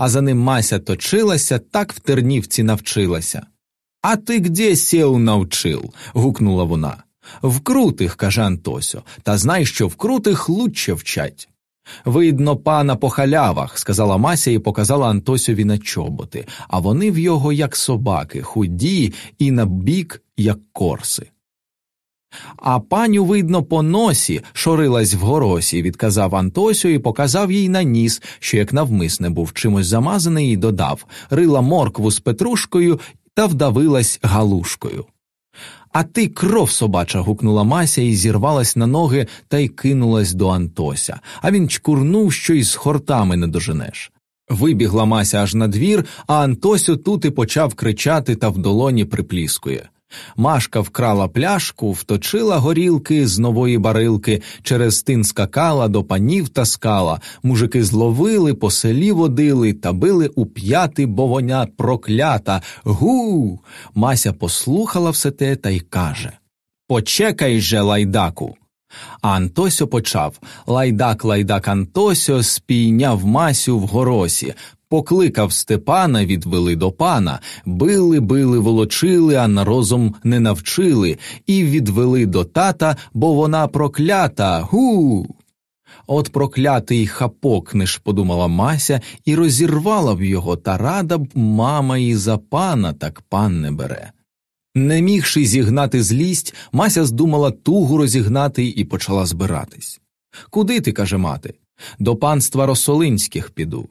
а за ним Мася точилася, так в тернівці навчилася. А ти где сєв навчил? гукнула вона. Вкрутих, каже Антосьо, та знай, що вкрутих лучше вчать. Видно, пана по халявах, сказала Мася і показала Антосьові на чоботи, а вони в його, як собаки, худі і на бік, як корси. А паню, видно, по носі шорилась в горосі, відказав Антосю і показав їй на ніс, що як навмисне був чимось замазаний, і додав рила моркву з петрушкою та вдавилась галушкою. А ти кров собача. гукнула Мася і зірвалась на ноги та й кинулась до Антося, а він чкурнув, що й з хортами не доженеш. Вибігла Мася аж на двір, а Антосю тут і почав кричати та в долоні припліскує. Машка вкрала пляшку, вточила горілки з нової барилки, через тин скакала, до панів таскала, мужики зловили, по селі водили та били у п'яти, бо воня проклята. Гу. Мася послухала все те та й каже Почекай же, лайдаку. А Антосьо почав Лайдак, лайдак Антосьо спійняв Масю в горосі, Покликав Степана, відвели до пана, били, били, волочили, а на розум не навчили, і відвели до тата, бо вона проклята. Гу. От проклятий хапокнеш, подумала Мася, і розірвала б його, та рада б мама і за пана, так пан не бере. Не мігши зігнати злість, Мася здумала тугу розігнати і почала збиратись. Куди ти, каже мати? До панства Росолинських піду.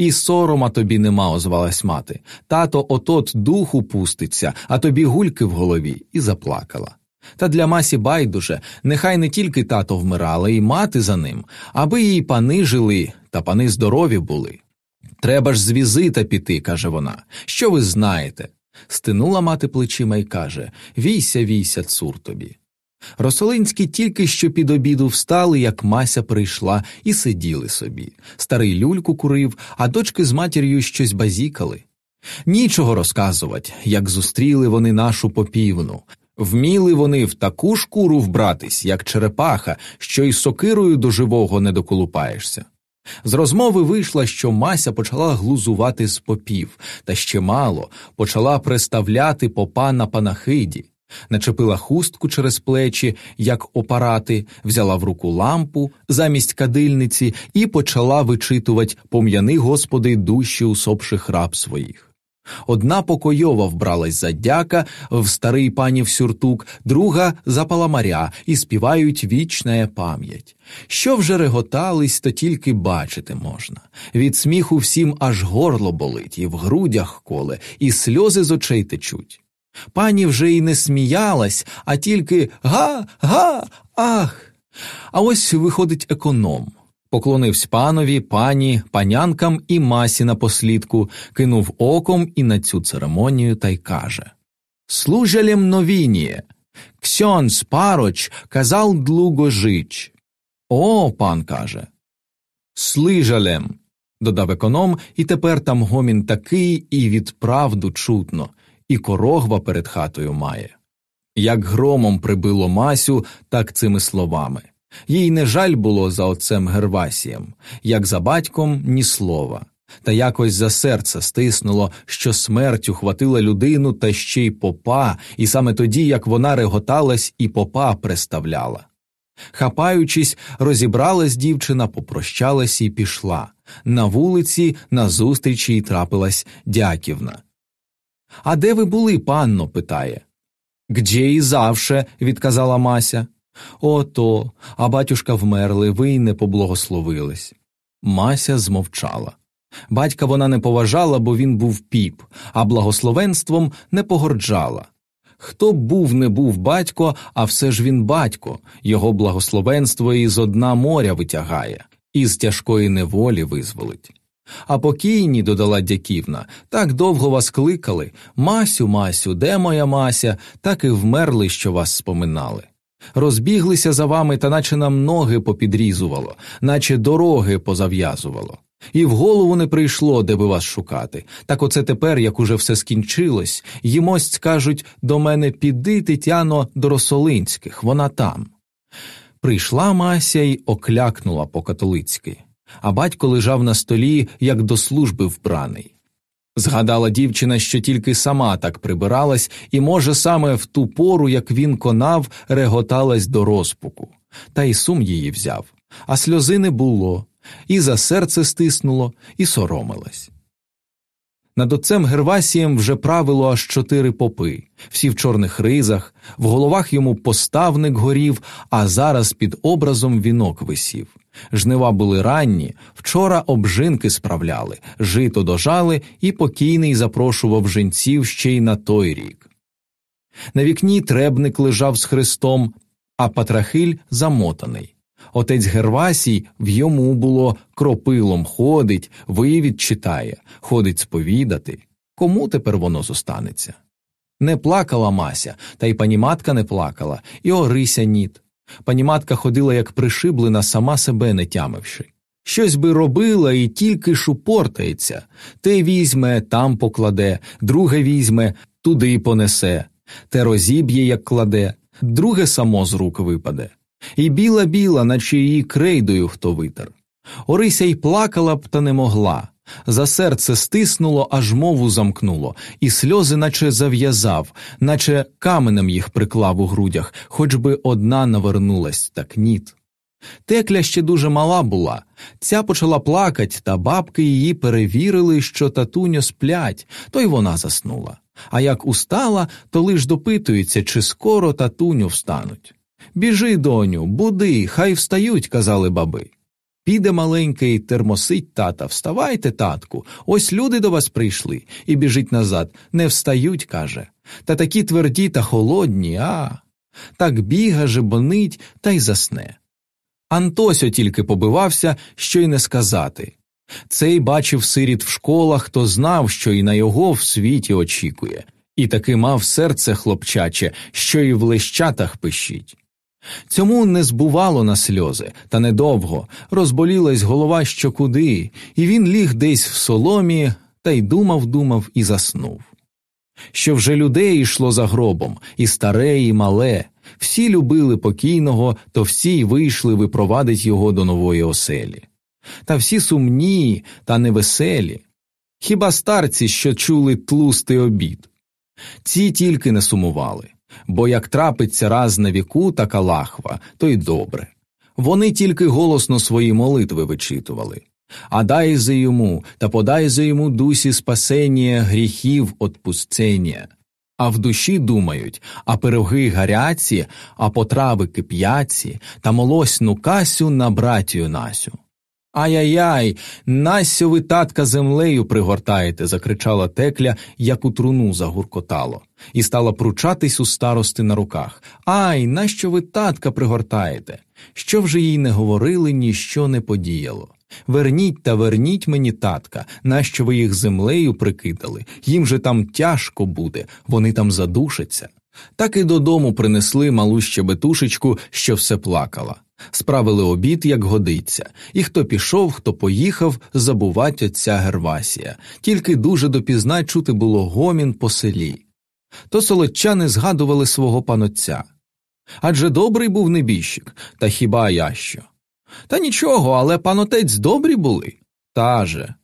І сорома тобі нема, озвалась мати. Тато отот духу пуститься, а тобі гульки в голові, і заплакала. Та для масі байдуже, нехай не тільки тато вмирала, і мати за ним, аби їй пани жили, та пани здорові були. Треба ж з візита піти, каже вона. Що ви знаєте? Стинула мати плечима й каже Війся, війся, цур тобі. Росолинські тільки що під обіду встали, як Мася прийшла, і сиділи собі. Старий люльку курив, а дочки з матір'ю щось базікали. Нічого розказувати, як зустріли вони нашу попівну. Вміли вони в таку шкуру вбратись, як черепаха, що й сокирою до живого не доколупаєшся. З розмови вийшла, що Мася почала глузувати з попів, та ще мало почала приставляти попа на панахиді начепила хустку через плечі, як опарати, взяла в руку лампу замість кадильниці і почала вичитувати пом'яни господи душі усопших раб своїх. Одна покойова вбралась за дяка в старий панів сюртук, друга за паламаря і співають вічна пам'ять. Що вже реготались, то тільки бачити можна. Від сміху всім аж горло болить, і в грудях коле, і сльози з очей течуть. Пані вже й не сміялась, а тільки га, га, ах. А ось виходить економ. Поклонився панові, пані, панянкам і масі на послідку, кинув оком і на цю церемонію та й каже Служалем новініє, ксьонс пароч казав длуго жич. О, пан каже. Слижалем, додав економ, і тепер там гомін такий і від правду чутно і корогва перед хатою має. Як громом прибило Масю, так цими словами. Їй не жаль було за отцем Гервасієм, як за батьком ні слова, та якось за серце стиснуло, що смерть ухватила людину та ще й попа, і саме тоді, як вона реготалась, і попа приставляла. Хапаючись, розібралась дівчина, попрощалась і пішла. На вулиці назустріч їй трапилась дяківна. А де ви були, панно? питає. Гдє і завше, відказала Мася. Ото, а батюшка вмерли, ви й не поблагословились. Мася змовчала. Батька вона не поважала, бо він був піп, а благословенством не погорджала. Хто б був не був батько, а все ж він батько, його благословенство із одна моря витягає, із тяжкої неволі визволить. А покійні, додала дяківна, так довго вас кликали Масю, Масю, де моя Мася, так і вмерли, що вас споминали. Розбіглися за вами, та наче нам ноги попідрізувало, наче дороги позав'язувало. І в голову не прийшло, де би вас шукати. Так оце тепер, як уже все скінчилось, їмость кажуть до мене піди, Тетяно, до Росолинських, вона там. Прийшла Мася й оклякнула по католицьки. А батько лежав на столі, як до служби вбраний. Згадала дівчина, що тільки сама так прибиралась, і, може, саме в ту пору, як він конав, реготалась до розпуку, та й сум її взяв, а сльози не було, і за серце стиснуло, і соромилась. Над отцем Гервасієм вже правило аж чотири попи, всі в чорних ризах, в головах йому поставник горів, а зараз під образом вінок висів. Жнива були ранні, вчора обжинки справляли, жито дожали, і покійний запрошував жінців ще й на той рік. На вікні требник лежав з хрестом, а Патрахиль замотаний. Отець Гервасій в йому було кропилом ходить, виївід читає, ходить сповідати. Кому тепер воно зостанеться? Не плакала Мася, та й пані матка не плакала, і Орися ніт. Пані матка ходила, як пришиблена, сама себе не тямивши. Щось би робила і тільки шупортається те візьме, там покладе, друге візьме, туди понесе, те розіб'є, як кладе, друге само з рук випаде. І біла біла, наче її крейдою хто витер. Орися й плакала б, та не могла. За серце стиснуло, аж мову замкнуло, і сльози, наче зав'язав, наче каменем їх приклав у грудях, хоч би одна навернулась, так ніт. Текля ще дуже мала була, ця почала плакать, та бабки її перевірили, що татуньо сплять, то й вона заснула. А як устала, то лиш допитується, чи скоро татуню встануть. Біжи, доню, буди, хай встають, казали баби. Піде маленький термосить тата, вставайте, татку, ось люди до вас прийшли, і біжить назад. Не встають, каже. Та такі тверді та холодні, а. Так біга, жебонить та й засне. Антосьо тільки побивався, що й не сказати. Цей бачив сиріт в школах, то знав, що і на його в світі очікує, і таки мав серце хлопчаче, що й в лещатах пищить. Цьому не збувало на сльози, та недовго розболілась голова що куди, і він ліг десь в соломі та й думав, думав і заснув. Що вже людей йшло за гробом, і старе, і мале, всі любили покійного, то всі й вийшли випровадить його до нової оселі. Та всі сумні та невеселі. Хіба старці, що чули тлустий обід? Ці тільки не сумували бо як трапиться раз на віку така лахва, то й добре. Вони тільки голосно свої молитви вичитували. А дай за йому та подай за йому дусі спасення гріхів отпустення. А в душі думають, а пироги гаряці, а потрави кип'яці, та молосну касю на братію Насю. Ай-яй-яй, Насю ви татка землею пригортаєте, закричала текля, як у труну загуркотало, і стала пручатись у старости на руках. Ай, нащо ви татка пригортаєте? Що вже їй не говорили, ніщо не подіяло. Верніть та верніть мені татка, нащо ви їх землею прикидали, їм же там тяжко буде, вони там задушаться. Так і додому принесли малу щебетушечку, що все плакала. Справили обід, як годиться, і хто пішов, хто поїхав, забувать отця Гервасія, тільки дуже допізна чути було гомін по селі. То солодчани згадували свого панотця. Адже добрий був небіжчик, та хіба я що? Та нічого, але панотець добрі були. Та же.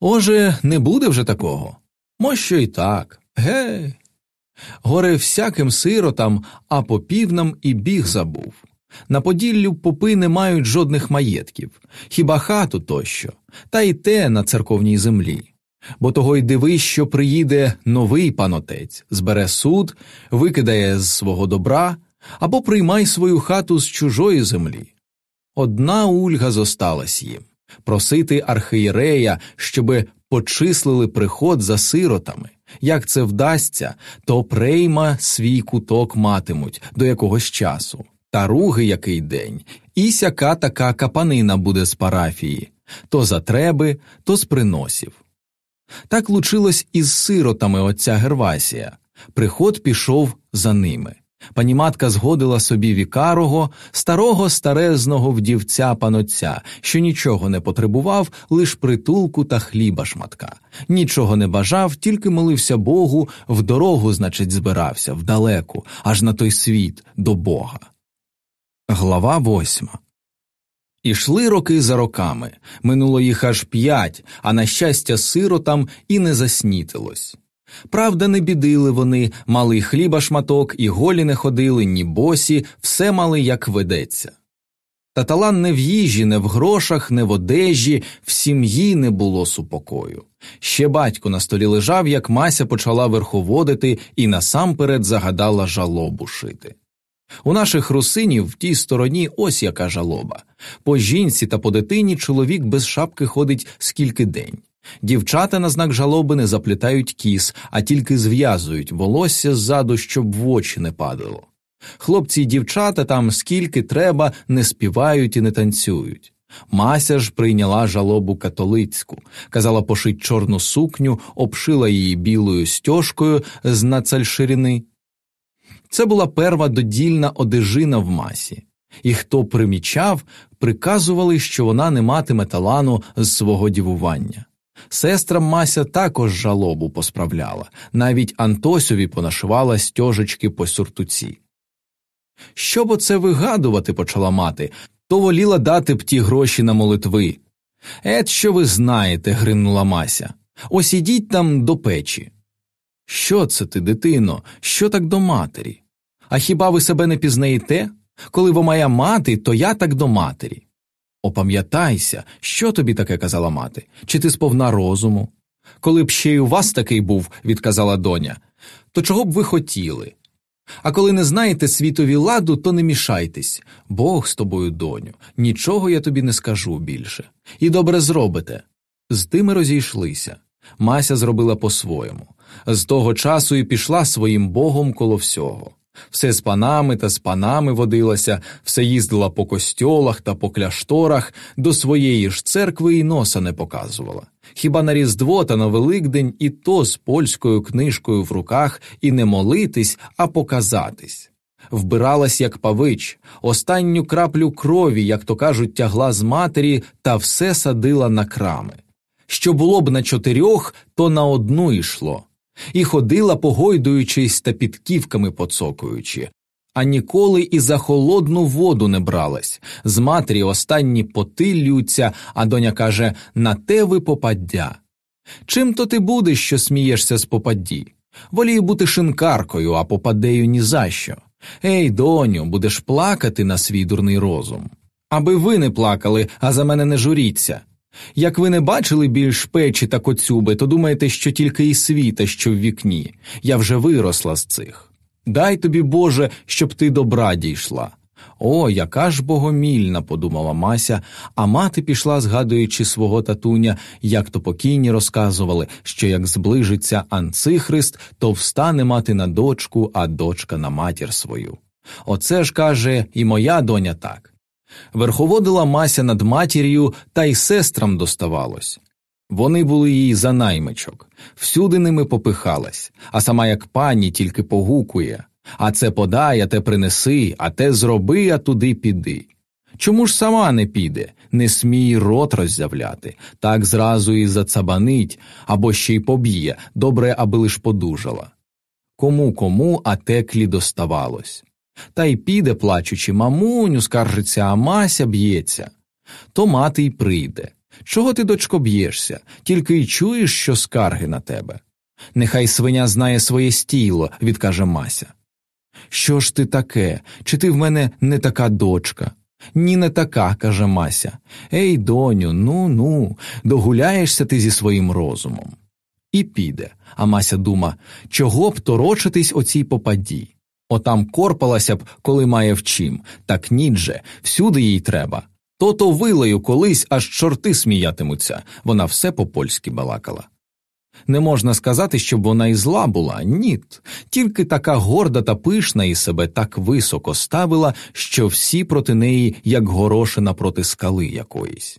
Оже, не буде вже такого. Може, й так. Гей. Горе всяким сиротам, а по півнам і біг забув. На Поділлю попи не мають жодних маєтків, хіба хату тощо, та й те на церковній землі. Бо того й дивись, що приїде новий панотець, збере суд, викидає з свого добра або приймай свою хату з чужої землі. Одна ульга зосталась їм просити архієрея, щоби почислили приход за сиротами. Як це вдасться, то прейма свій куток матимуть до якогось часу та руги який день, і сяка така капанина буде з парафії то за треби, то з приносів. Так лучилось із сиротами отця Гервасія. Приход пішов за ними. Пані матка згодила собі вікарого, старого старезного вдівця панотця, що нічого не потребував, лиш притулку та хліба шматка, нічого не бажав, тільки молився Богу, в дорогу, значить, збирався, вдалеку, аж на той світ, до Бога. Глава восьма Ішли роки за роками, минуло їх аж п'ять, а на щастя, сиротам і не заснітилось. Правда, не бідили вони, мали хліба шматок, і голі не ходили, ні босі, все мали, як ведеться. Та талан не в їжі, не в грошах, не в одежі, в сім'ї не було супокою. Ще батько на столі лежав, як Мася почала верховодити і насамперед загадала жалобу шити. У наших русинів в тій стороні ось яка жалоба. По жінці та по дитині чоловік без шапки ходить скільки день. Дівчата на знак жалоби не заплітають кіс, а тільки зв'язують волосся ззаду, щоб в очі не падало. Хлопці й дівчата там скільки треба, не співають і не танцюють. Мася ж прийняла жалобу католицьку, казала пошить чорну сукню, обшила її білою стяжкою з нацальширини. Це була перва додільна одежина в масі, і хто примічав, приказували, що вона не матиме талану з свого дівування. Сестра Мася також жалобу посправляла, навіть Антосьові понашивала стяжечки по сюртуці. Щоб оце вигадувати почала мати, то воліла дати б ті гроші на молитви. Ет, що ви знаєте, гримнула Мася. Ось ідіть там до печі. Що це ти, дитино, що так до матері? А хіба ви себе не пізнаєте? Коли ви моя мати, то я так до матері. Опам'ятайся, що тобі таке казала мати, чи ти сповна розуму? Коли б ще й у вас такий був, відказала доня, то чого б ви хотіли? А коли не знаєте світові ладу, то не мішайтесь. Бог з тобою, доню, нічого я тобі не скажу більше. І добре зробите. З тими розійшлися. Мася зробила по-своєму. З того часу і пішла своїм богом коло всього. Все з панами та з панами водилася, все їздила по костьолах та по кляшторах, до своєї ж церкви і носа не показувала. Хіба на Різдво та на Великдень і то з польською книжкою в руках і не молитись, а показатись. Вбиралась, як павич, останню краплю крові, як то кажуть, тягла з матері, та все садила на крами. Що було б на чотирьох, то на одну йшло і ходила, погойдуючись та підківками поцокуючи, а ніколи і за холодну воду не бралась. З матері останні поти лються, а доня каже на те ви попаддя. Чим то ти будеш, що смієшся з попадді? Волію бути шинкаркою, а попадею ні за що. Ей, доню, будеш плакати на свій дурний розум. Аби ви не плакали, а за мене не журіться. Як ви не бачили більш печі та коцюби, то думаєте, що тільки і світа, що в вікні, я вже виросла з цих. Дай тобі, Боже, щоб ти добра дійшла. О, яка ж богомільна, подумала Мася, а мати пішла, згадуючи свого татуня, як то покійні розказували, що як зближиться Анцихрист, то встане мати на дочку, а дочка на матір свою. Оце ж каже, і моя доня так. Верховодила Мася над матір'ю, та й сестрам доставалось. Вони були їй за наймичок, всюди ними попихалась, а сама як пані тільки погукує а це подай, а те принеси, а те зроби, а туди піди. Чому ж сама не піде, не смій рот роззявляти, так зразу і зацабанить або ще й поб'є, добре, аби лиш подужала. Кому кому, а теклі доставалось. Та й піде, плачучи, мамуню, скаржиться, а Мася б'ється. То мати й прийде. Чого ти, дочко, б'єшся, тільки й чуєш, що скарги на тебе. Нехай свиня знає своє стіло, відкаже Мася. Що ж ти таке? Чи ти в мене не така дочка? Ні, не така, каже Мася. Ей, доню, ну ну, догуляєшся ти зі своїм розумом. І піде, а Мася дума, чого б торочитись оцій попаді? Отам корпалася б, коли має в чим, так нідже, всюди їй треба. То-то вилею колись аж чорти сміятимуться, вона все по польськи балакала. Не можна сказати, щоб вона і зла була, ні, тільки така горда та пишна і себе так високо ставила, що всі проти неї, як горошина проти скали якоїсь.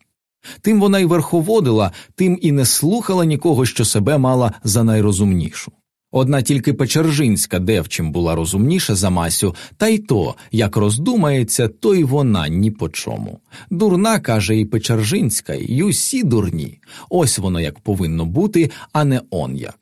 Тим вона й верховодила, тим і не слухала нікого, що себе мала за найрозумнішу. Одна тільки Печержинська девчим була розумніша за Масю, та й то, як роздумається, то й вона ні по чому. Дурна, каже і Печержинська, й усі дурні. Ось воно як повинно бути, а не он як.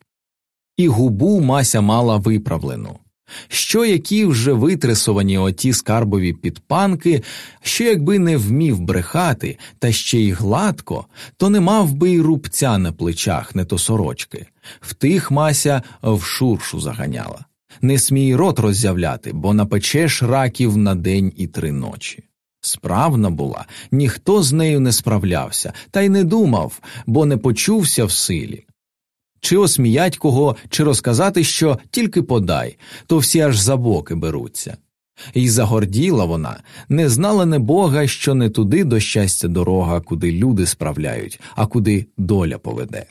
І губу Мася мала виправлену. Що які вже витресовані оті скарбові підпанки, що якби не вмів брехати, та ще й гладко, то не мав би й рубця на плечах, не то сорочки. В тих Мася в шуршу заганяла. Не смій рот роззявляти, бо напечеш раків на день і три ночі. Справна була, ніхто з нею не справлявся, та й не думав, бо не почувся в силі. Чи осміять кого, чи розказати, що тільки подай, то всі аж за боки беруться. І загорділа вона, не знала не Бога, що не туди до щастя дорога, куди люди справляють, а куди доля поведе.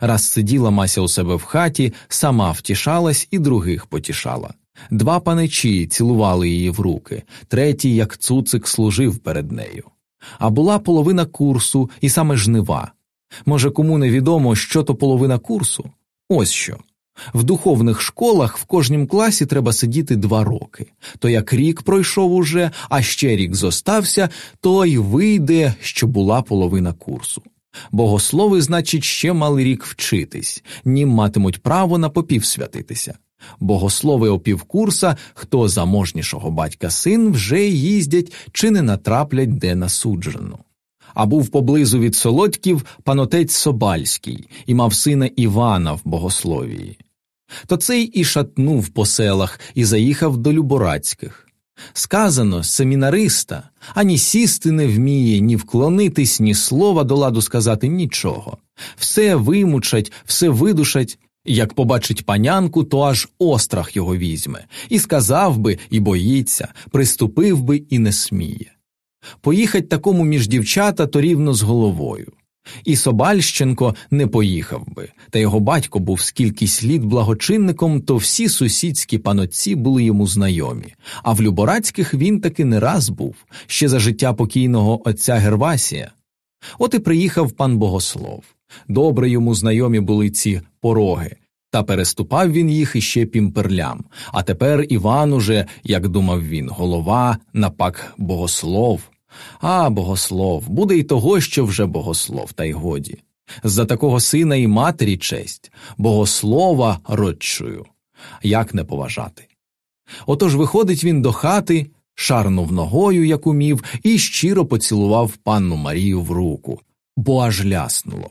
Раз сиділа Мася у себе в хаті, сама втішалась і других потішала. Два паничі цілували її в руки, третій, як цуцик, служив перед нею. А була половина курсу і саме жнива. Може, кому не відомо, що то половина курсу? Ось що. В духовних школах в кожнім класі треба сидіти два роки. То як рік пройшов уже, а ще рік зостався, то й вийде, що була половина курсу. Богослови, значить, ще мали рік вчитись, нім матимуть право на попів святитися. Богослови опівкурса, хто заможнішого батька син, вже їздять чи не натраплять де на суджену. А був поблизу від солодків панотець Собальський і мав сина Івана в богословії. То цей і шатнув по селах і заїхав до Люборацьких. Сказано семінариста ані сісти не вміє, ні вклонитись, ні слова до ладу сказати нічого. Все вимучать, все видушать. Як побачить панянку, то аж острах його візьме, і сказав би, і боїться, приступив би і не сміє. Поїхать такому між дівчата то рівно з головою. І Собальщенко не поїхав би, та його батько був скількись літ благочинником, то всі сусідські панотці були йому знайомі, а в Люборацьких він таки не раз був, ще за життя покійного отця Гервасія. От і приїхав пан Богослов. Добре йому знайомі були ці пороги, та переступав він їх іще пімперлям. А тепер Іван уже, як думав він, голова, напак богослов. А, богослов, буде й того, що вже богослов, та й годі. За такого сина і матері честь, богослова родчую. Як не поважати? Отож виходить він до хати, шарнув ногою, як умів, і щиро поцілував панну Марію в руку, бо аж ляснуло.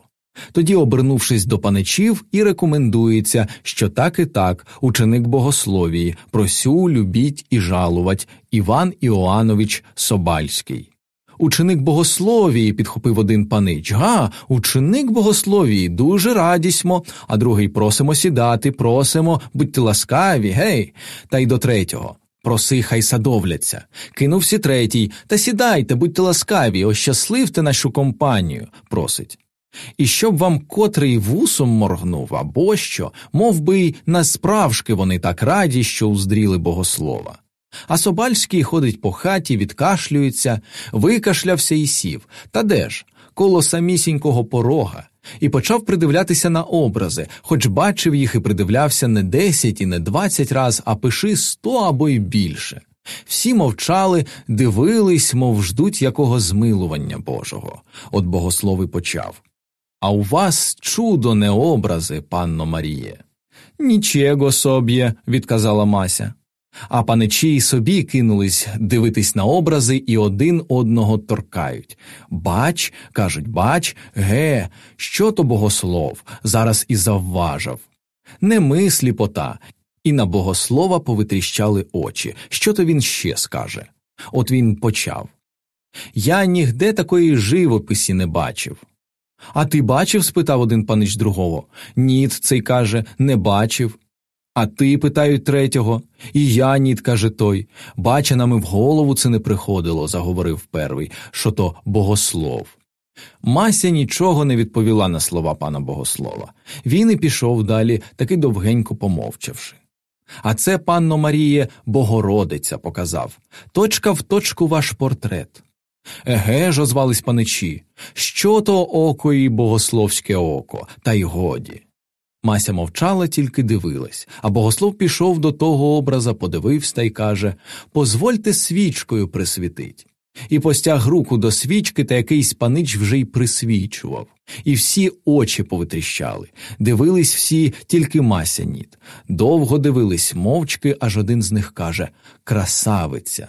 Тоді, обернувшись до паничів, і рекомендується, що так і так, ученик богословії, просю, любіть і жалувать Іван Іоанович Собальський. Ученик богословії, підхопив один панич. Га, ученик богословії, дуже радісьмо, а другий просимо сідати, просимо, будьте ласкаві, гей, та й до третього. Проси, хай садовляться. Кинувся третій, та сідайте, будьте ласкаві, ощасливте нашу компанію, просить. І щоб вам котрий вусом моргнув, або що, мов би насправжки вони так раді, що уздріли богослова. А Собальський ходить по хаті, відкашлюється, викашлявся і сів. Та де ж? Коло самісінького порога, і почав придивлятися на образи, хоч бачив їх і придивлявся не десять і не двадцять раз, а пиши сто або й більше. Всі мовчали, дивились, мов ждуть якого змилування Божого. От богослови почав. А у вас чудо не образи, панно Маріє. Нічого соб'є, відказала Мася. А паничі й собі кинулись дивитись на образи і один одного торкають. Бач, кажуть, бач, ге, що то богослов, зараз і завважав. Не ми сліпота, і на богослова повитріщали очі. Що то він ще скаже? От він почав. Я нігде такої живописі не бачив. А ти бачив? спитав один панич другого. Ніт, цей каже, не бачив. А ти, питають третього, і я, ніт, каже той. Бача нам і в голову це не приходило, заговорив первий, що то богослов. Мася нічого не відповіла на слова пана богослова. Він і пішов далі, таки довгенько помовчавши. А це, панно Маріє, Богородиця показав точка в точку ваш портрет. Еге ж, озвались паничі, що то око і богословське око, та й годі. Мася мовчала, тільки дивилась, а богослов пішов до того образа, подивився та й каже Позвольте свічкою присвітить. і постяг руку до свічки, та якийсь панич вже й присвічував. І всі очі повитріщали, дивились всі тільки масяніт. Довго дивились мовчки, аж один з них каже Красавиця.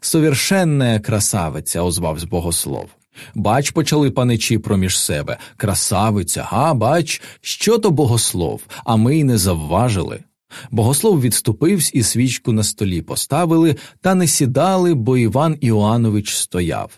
Совершенна красавиця, озвався богослов. Бач, почали паничі проміж себе. Красавиця, га, бач, що то богослов, а ми й не завважили. Богослов відступився і свічку на столі поставили, та не сідали, бо Іван Іоанович стояв.